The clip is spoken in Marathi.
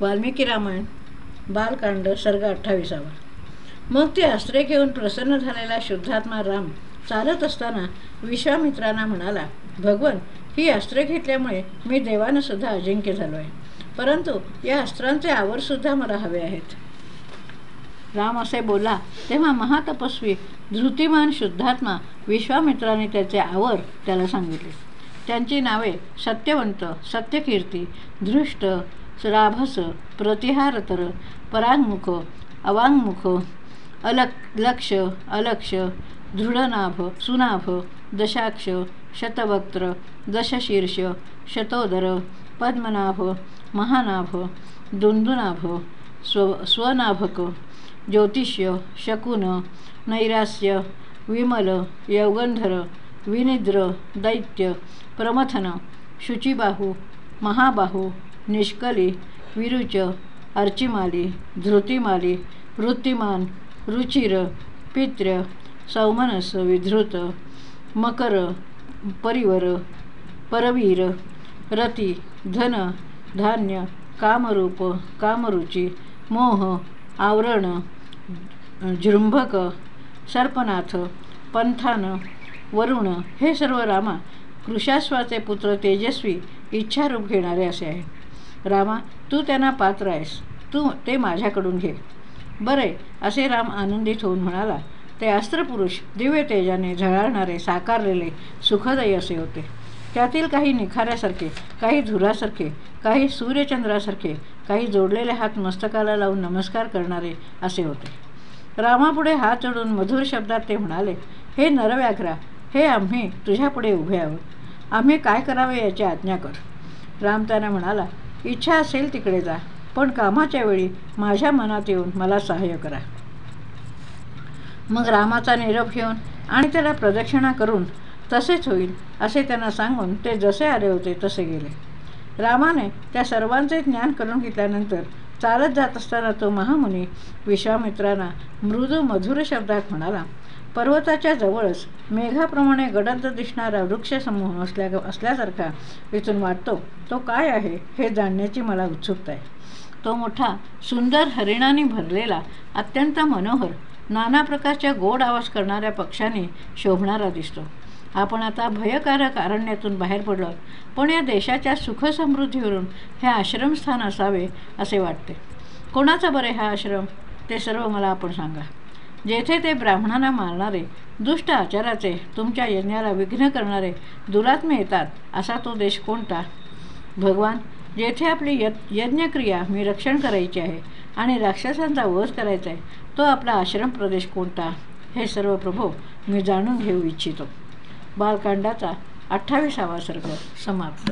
वाल्मिकी रामायण बालकांड सर्ग अठ्ठावीसावा. मग ती अस्त्रे घेऊन प्रसन्न झालेला शुद्धात्मा राम चालत असताना विश्वामित्रांना म्हणाला भगवन ही अस्त्रे घेतल्यामुळे मी देवानं सुद्धा अजिंक्य झालो आहे. परंतु या अस्त्रांचे आवरसुद्धा मला हवे आहेत. राम असे बोला तेव्हा महातपस्वी धृतिमान शुद्धात्मा विश्वामित्राने त्याचे आवर त्याला सांगितले. त्यांची नावे सत्यवंत सत्यकीर्ती धृष्ट राभस प्रतिहारतर परांगमुख अवांगमुख अलक लक्ष अलक्ष दृढनाभ सुनाभ दशाक्ष शतवक्त्र दशशीर्ष शतोदर पद्मनाभ महानाभ दुंदुनाभ स्व स्वनाभक ज्योतिष्य शकुन नैरास्य विमल यौगंधर विनिद्र दैत्य प्रमथन शुचिबाहू महाबाहू निष्कली विरुच अर्चिमाली धृतिमाली वृत्तिमान रुचिर पित्र सौमनस विधृत मकर परिवर परवीर रती धन धान्य कामरूप कामरुची मोह आवरण झृंभक सर्पनाथ पंथान वरुण हे सर्व रामा कृशाश्वाचे पुत्र तेजस्वी इच्छारूप घेणारे असे आहे रामा तू त्यांना पात्र आहेस. तू ते माझ्याकडून घे. बरे असे राम आनंदित होऊन म्हणाला. ते अस्त्रपुरुष दिव्य तेजाने झळाळणारे साकारलेले सुखदायी असे होते. त्यातील काही निखाऱ्यासारखे काही धुरासारखे काही सूर्यचंद्रासारखे काही जोडलेले हात मस्तकाला लावून नमस्कार करणारे असे होते. रामापुढे हात चढून मधुर शब्दात ते म्हणाले हे नरव्याघ्रा हे आम्ही तुझ्यापुढे उभे आहोत. आम्ही काय करावे याची आज्ञा कर. राम त्यांना म्हणाला इच्छा असेल तिकडे जा. पण कामाच्या वेळी माझ्या मनात येऊन मला सहाय्य करा. मग रामाचा निरोप घेऊन आणि त्याला प्रदक्षिणा करून तसेच होईल असे त्यांना सांगून ते जसे आले होते तसे गेले. रामाने त्या सर्वांचे ज्ञान करून घेतल्यानंतर चालत जात असताना तो महामुनी विश्वामित्रांना मृदू मधुर शब्दात म्हणाला पर्वताच्या जवळच मेघाप्रमाणे गडद दिसणारा वृक्षसमूह असल्या असल्यासारखा इथून वाटतो. तो काय आहे हे जाणण्याची मला उत्सुकता आहे. तो मोठा सुंदर हरिणाने भरलेला अत्यंत मनोहर नाना प्रकारच्या गोड आवाज करणाऱ्या पक्षाने शोभणारा दिसतो. आपण आता भयकारक अरण्यातून बाहेर पडलो पण या देशाच्या सुखसमृद्धीवरून हे आश्रमस्थान असावे असे वाटते. कोणाचा बरे हा आश्रम? ते सर्व मला आपण सांगा. जेथे ते ब्राह्मणांना मारणारे दुष्ट आचाराचे तुमच्या यज्ञाला विघ्न करणारे दुरात्मे येतात असा तो देश कोणता? भगवान जेथे आपली य यज्ञक्रिया मी रक्षण करायची आहे आणि राक्षसांचा वध करायचा आहे तो आपला आश्रम प्रदेश कोणता? हे सर्व प्रभू मी जाणून घेऊ इच्छितो. बालकांडाचा अठ्ठावीसावा सर्ग समाप्त.